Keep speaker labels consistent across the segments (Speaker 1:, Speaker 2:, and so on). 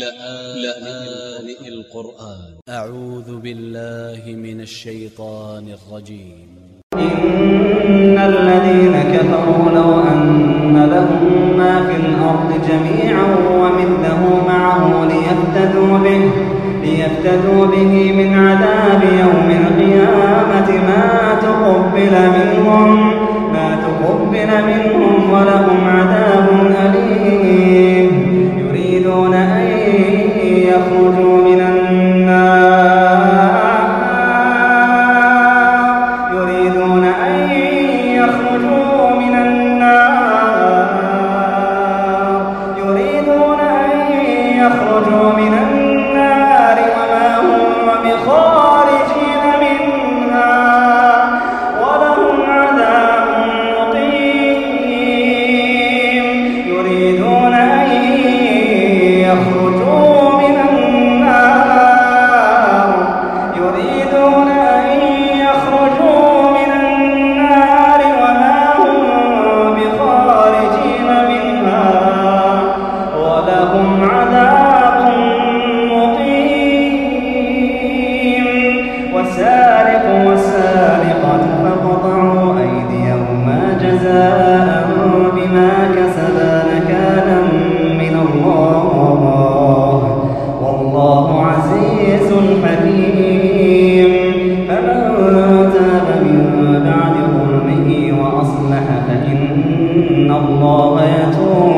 Speaker 1: لآن القرآن. أ ع و ذ ب ا ل ل ه من ا ل ش ي ط ا ن ا ل ج ي م
Speaker 2: إن الذين كفروا لو أن لهم ما في الأرض جميعا ومثله معه ليفتدوا به ليفتدوا به من عذاب يوم القيامة ما تقبل منهم ما تقبل منهم ولهم يخرجوا من النار وما هم بخارجين. السارق والسارقة فقطعوا أيديهما جزاء بما كسبا نكالا من الله والله عزيز حكيم. فمن تاب من بعد ظلمه وأصلح فإن الله يتوب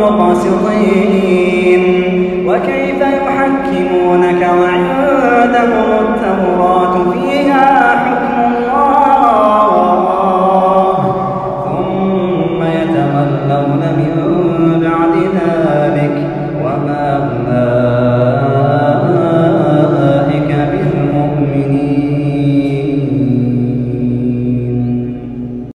Speaker 2: مقسطين وكيف يحكمونك وعندهم التوراة في